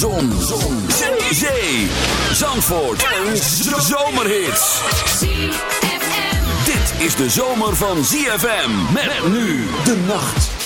Zon. Zon. Zee. Zee. Zandvoort. En zomerhits. Dit is de zomer van ZFM. Met nu de nacht.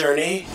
Journey.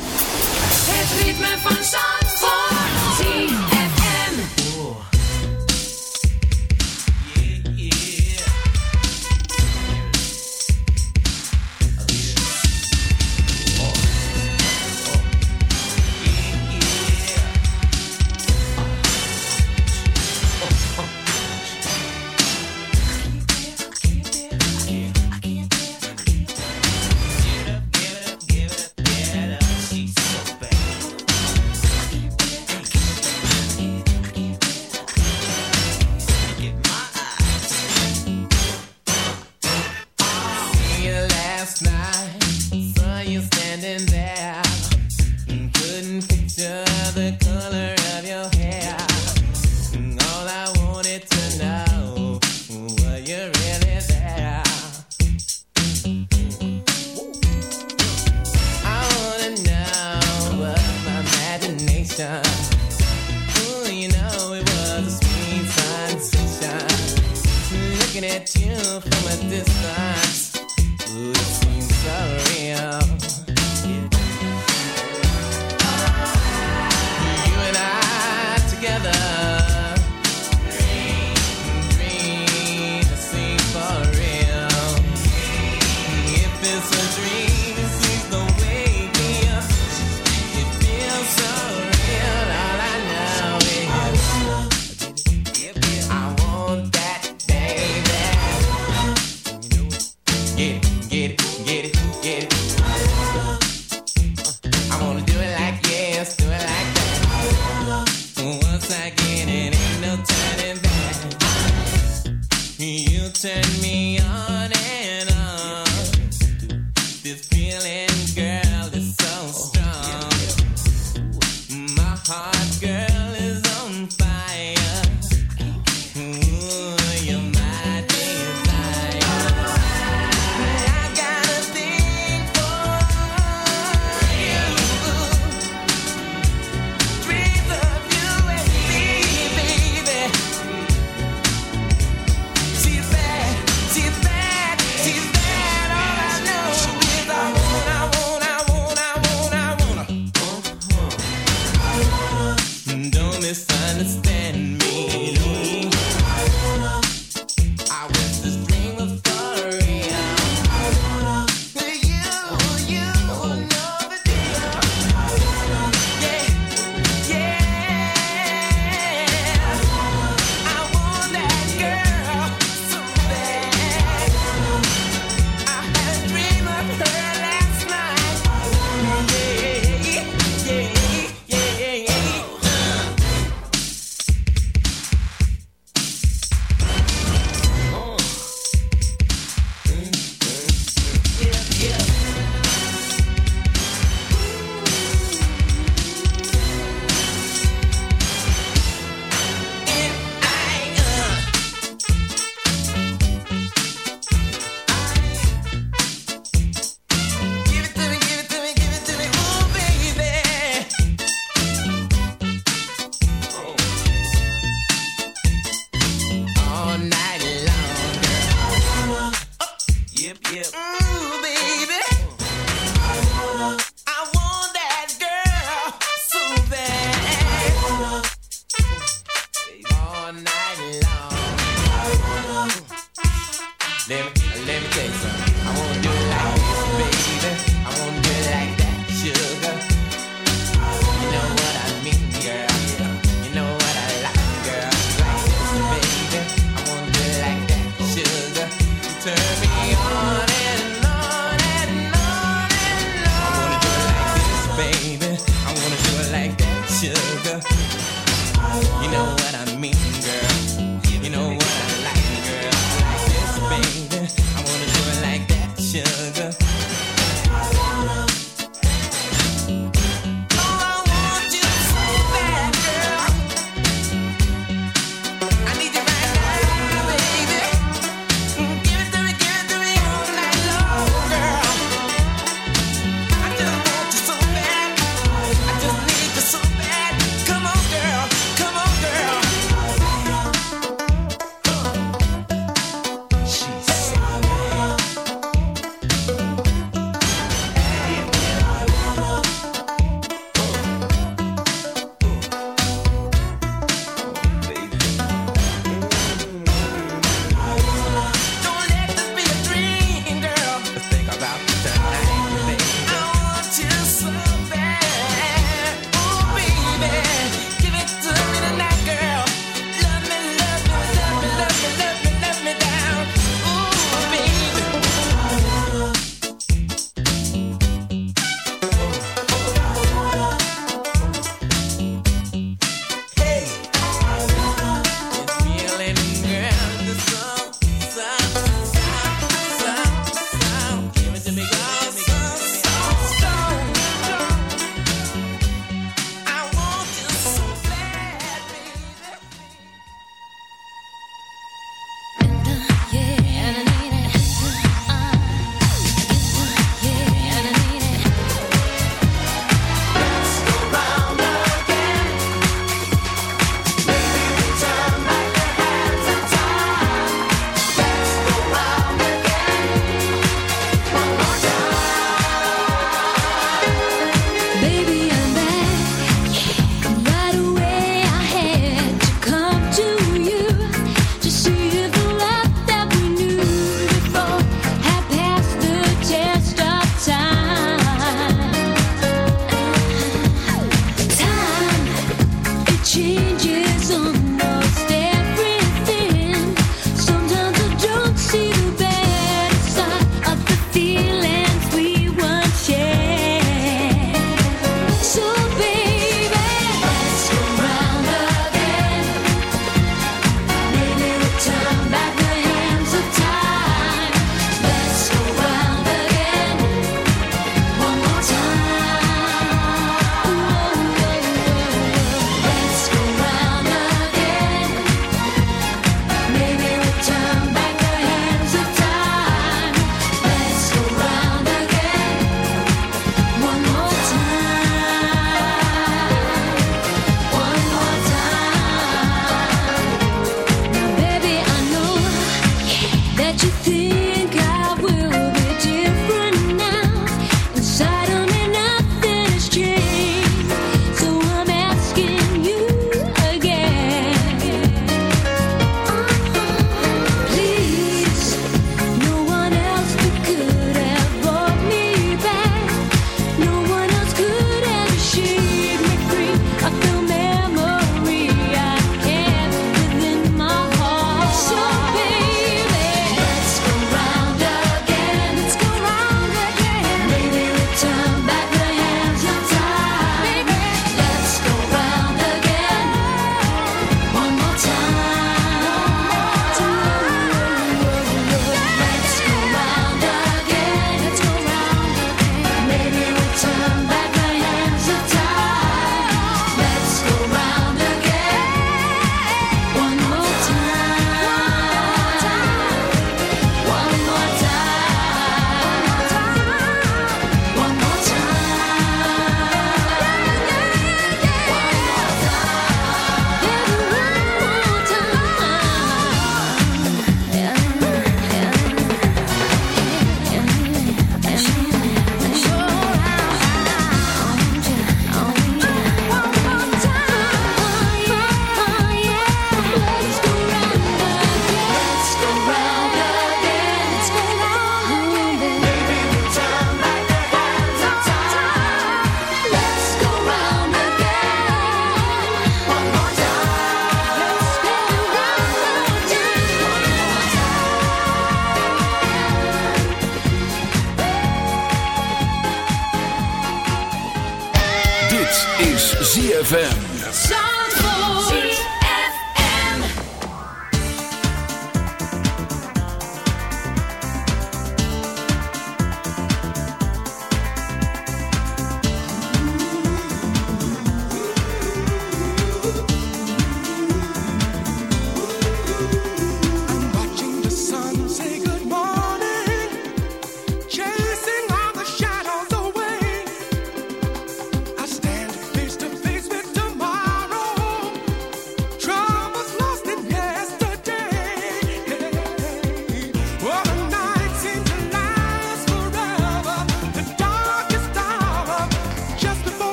ZFM.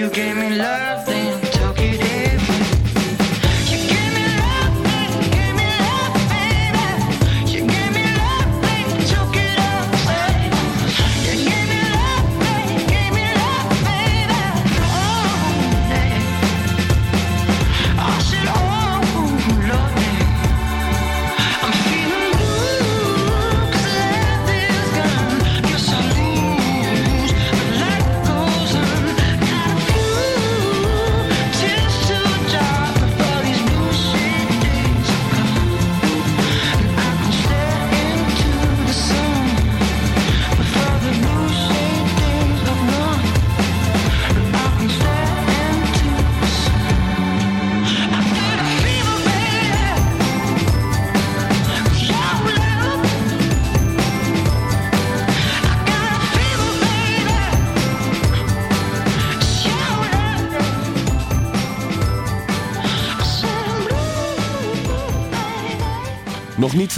You gave me love.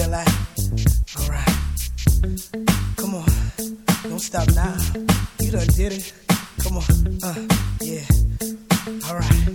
Alright. Come on, don't stop now. You done did it. Come on, uh, yeah. Alright.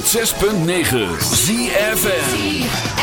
106.9 ZFN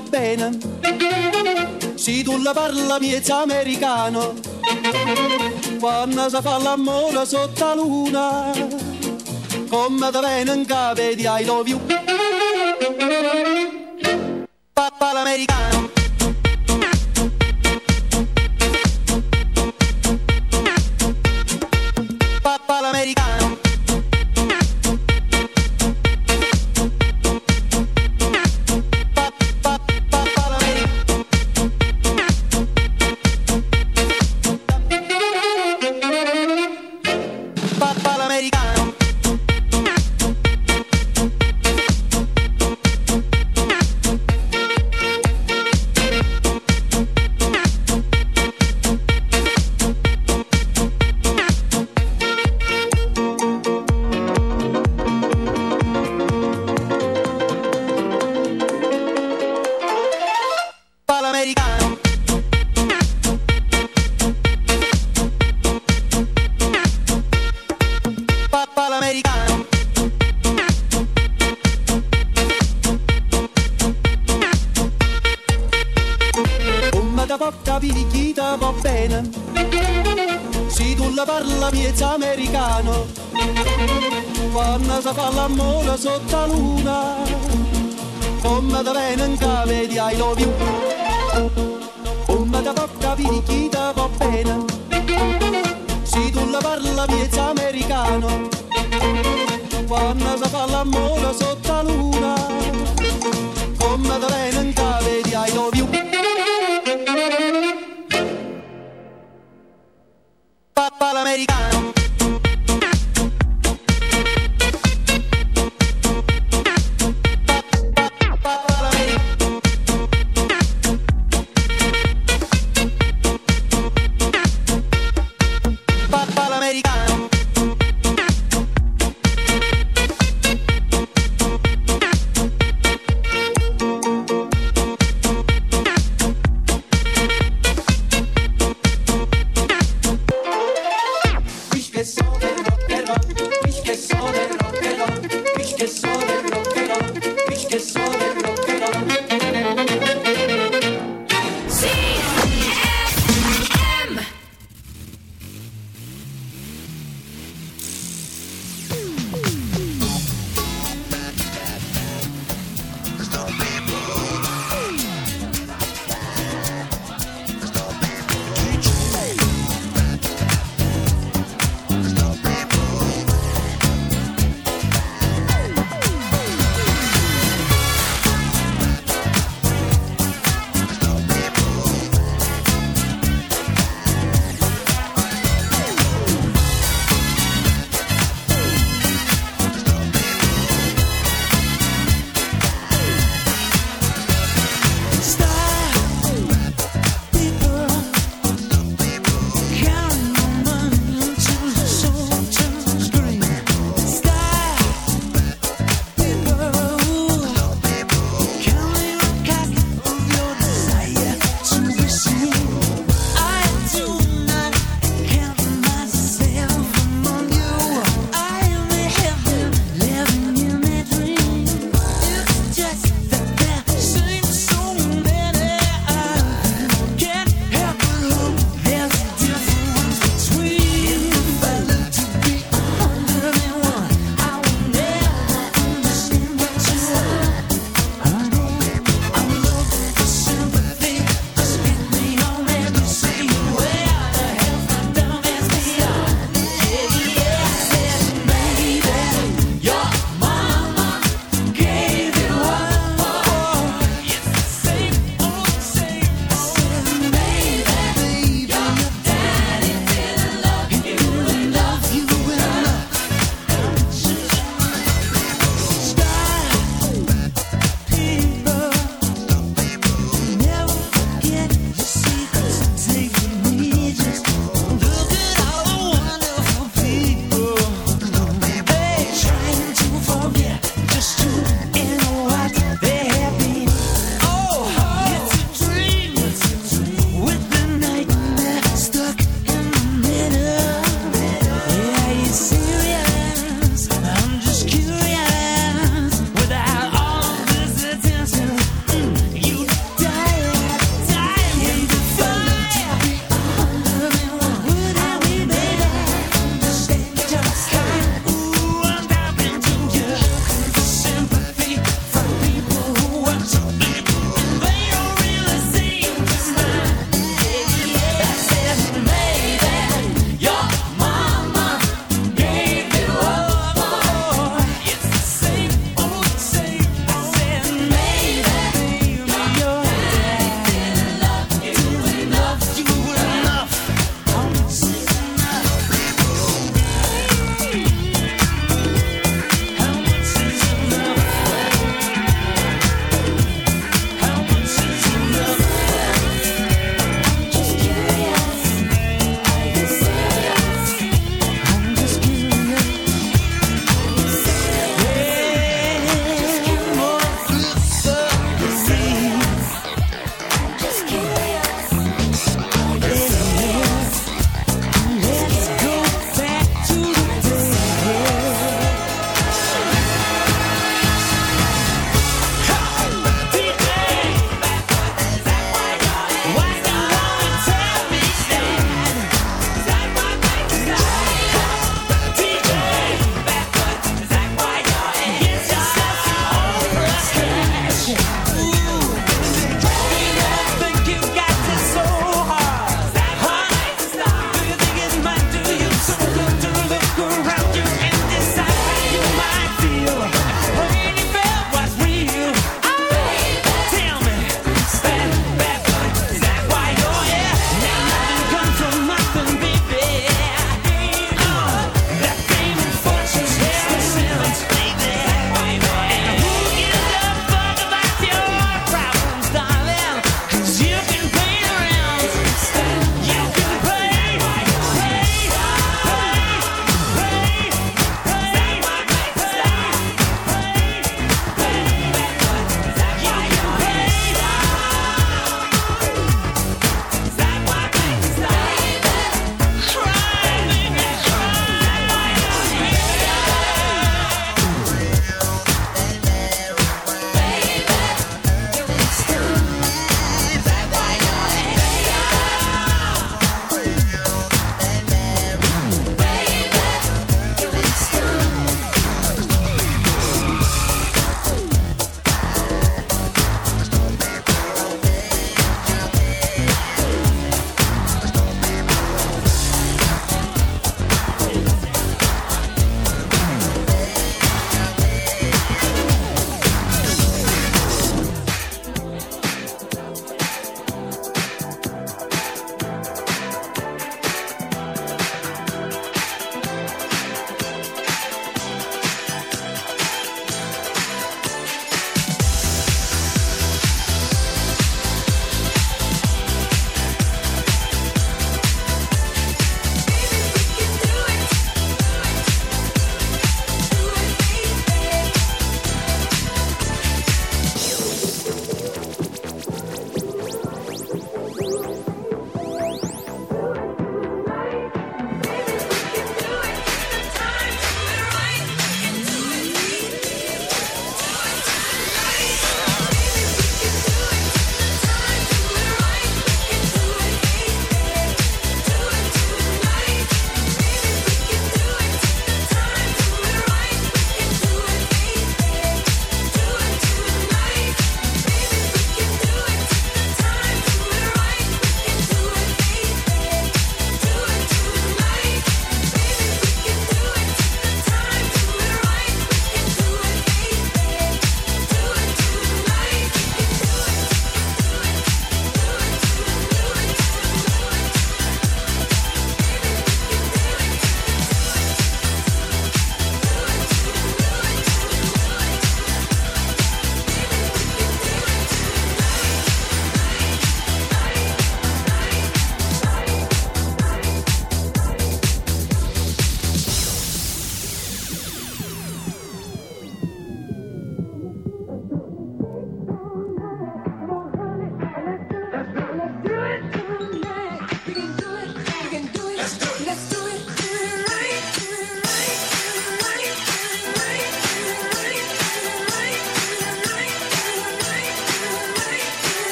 sto bene. Se tu la parla miezza americano, quando si fa l'amore sotto la luna, come da vengono in capo di I love you.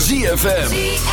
ZFM.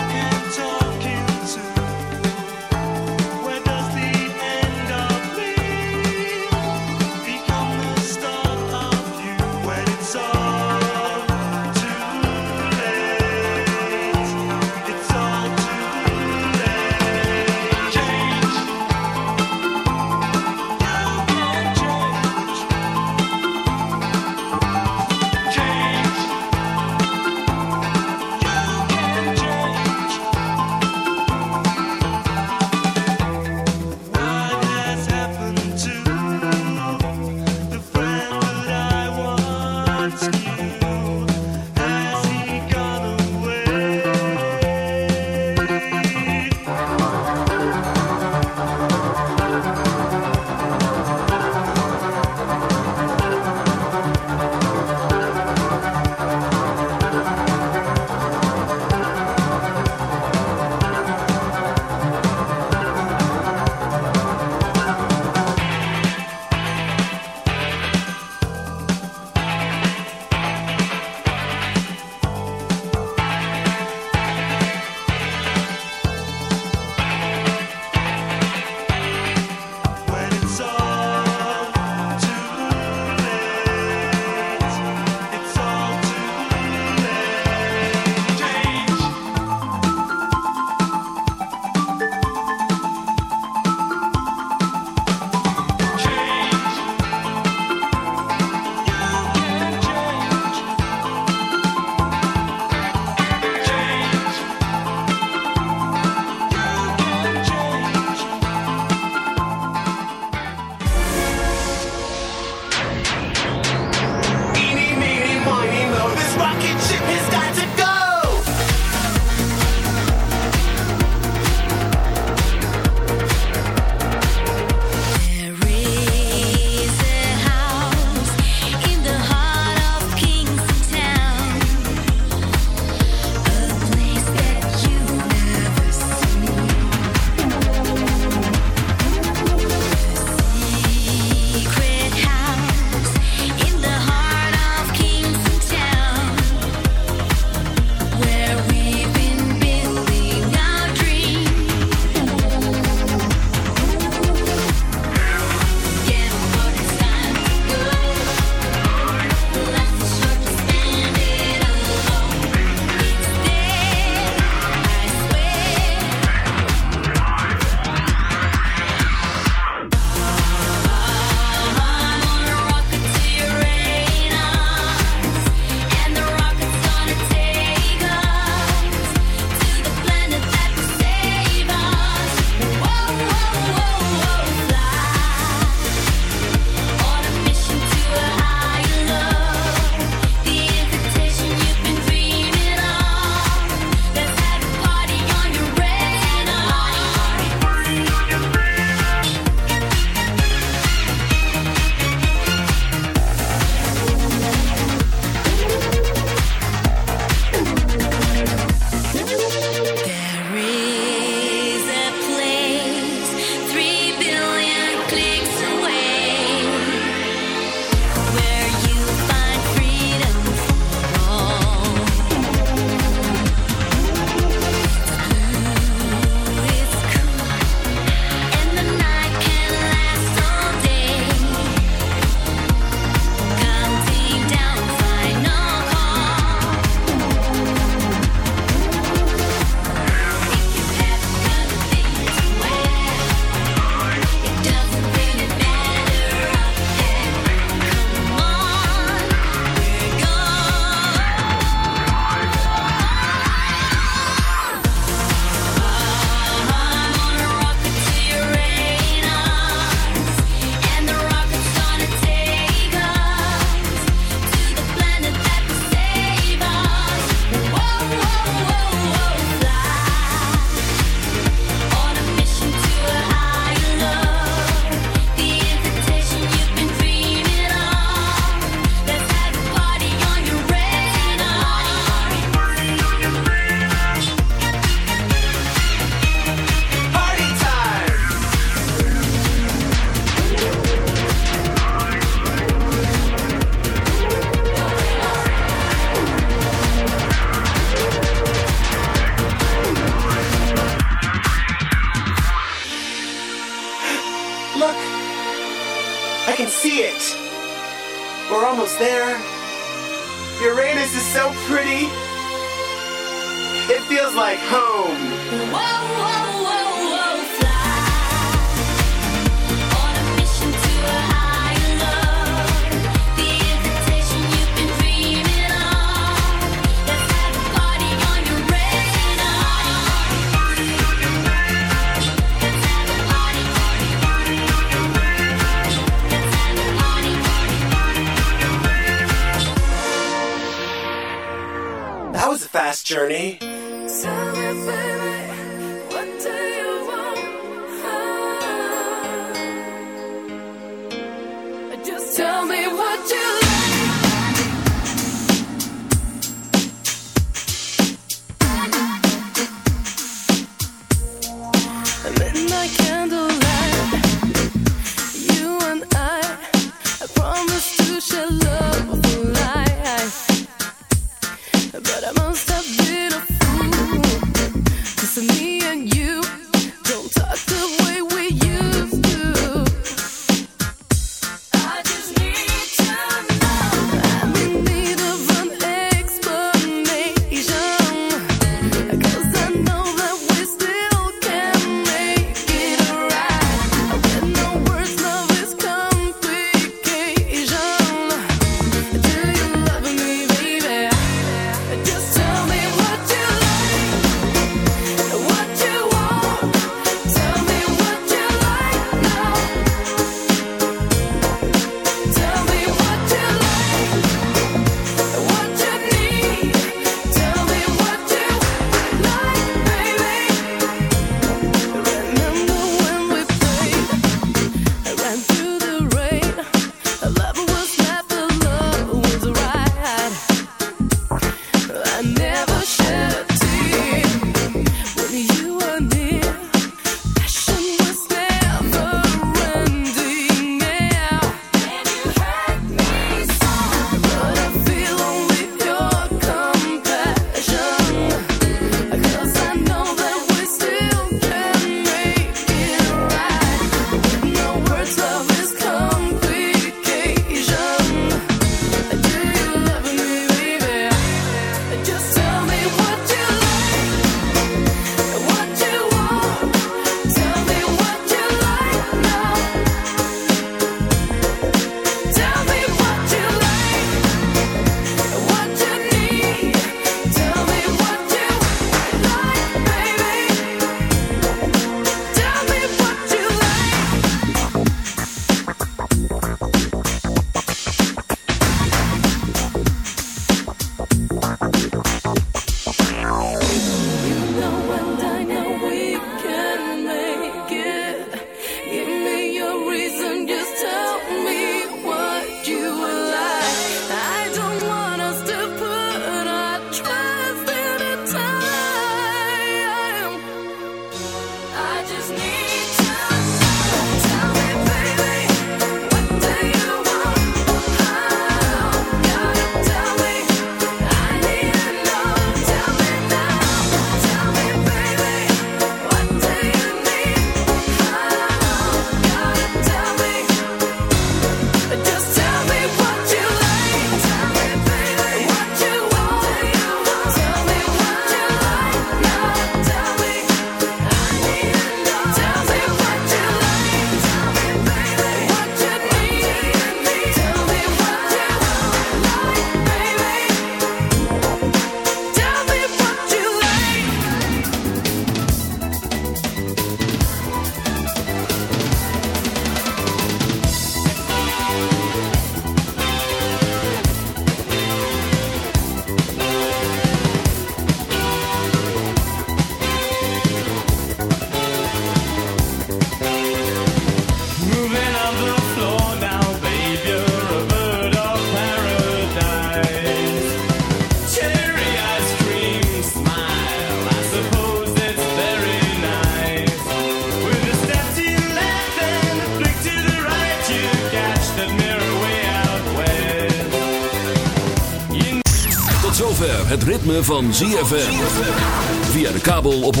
Ritme van ZFM. Via de kabel op 104.5.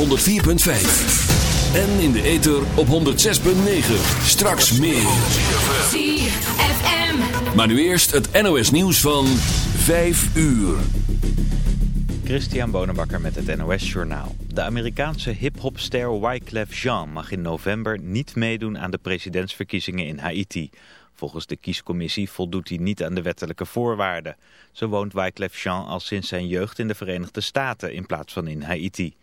En in de ether op 106.9. Straks meer. ZFM. Maar nu eerst het NOS nieuws van 5 uur. Christian Bonenbakker met het NOS Journaal. De Amerikaanse hip-hopster Wyclef Jean mag in november niet meedoen aan de presidentsverkiezingen in Haiti. Volgens de kiescommissie voldoet hij niet aan de wettelijke voorwaarden. Zo woont Wyclef Jean al sinds zijn jeugd in de Verenigde Staten in plaats van in Haiti.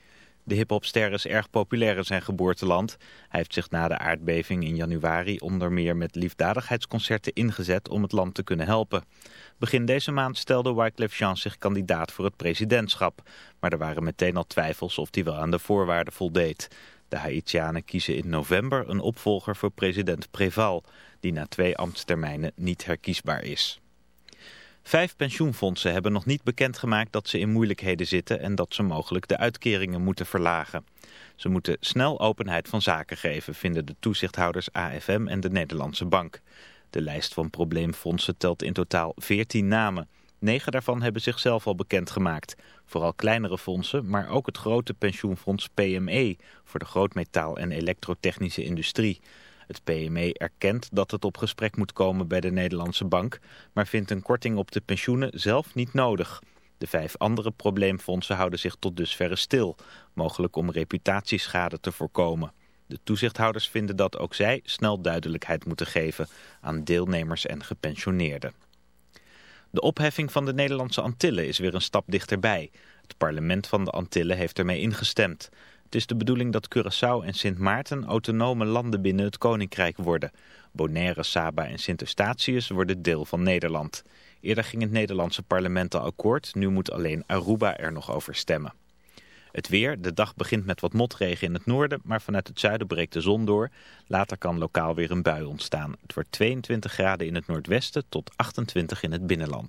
De hiphopster is erg populair in zijn geboorteland. Hij heeft zich na de aardbeving in januari onder meer met liefdadigheidsconcerten ingezet om het land te kunnen helpen. Begin deze maand stelde Wyclef Jean zich kandidaat voor het presidentschap. Maar er waren meteen al twijfels of hij wel aan de voorwaarden voldeed. De Haitianen kiezen in november een opvolger voor president Preval, die na twee ambtstermijnen niet herkiesbaar is. Vijf pensioenfondsen hebben nog niet bekendgemaakt dat ze in moeilijkheden zitten en dat ze mogelijk de uitkeringen moeten verlagen. Ze moeten snel openheid van zaken geven, vinden de toezichthouders AFM en de Nederlandse Bank. De lijst van probleemfondsen telt in totaal 14 namen. Negen daarvan hebben zichzelf al bekendgemaakt. Vooral kleinere fondsen, maar ook het grote pensioenfonds PME voor de grootmetaal- en elektrotechnische industrie. Het PME erkent dat het op gesprek moet komen bij de Nederlandse bank, maar vindt een korting op de pensioenen zelf niet nodig. De vijf andere probleemfondsen houden zich tot dusverre stil, mogelijk om reputatieschade te voorkomen. De toezichthouders vinden dat ook zij snel duidelijkheid moeten geven aan deelnemers en gepensioneerden. De opheffing van de Nederlandse Antillen is weer een stap dichterbij. Het parlement van de Antillen heeft ermee ingestemd. Het is de bedoeling dat Curaçao en Sint Maarten autonome landen binnen het Koninkrijk worden. Bonaire, Saba en Sint Eustatius worden deel van Nederland. Eerder ging het Nederlandse parlement al akkoord, nu moet alleen Aruba er nog over stemmen. Het weer, de dag begint met wat motregen in het noorden, maar vanuit het zuiden breekt de zon door. Later kan lokaal weer een bui ontstaan. Het wordt 22 graden in het noordwesten tot 28 in het binnenland.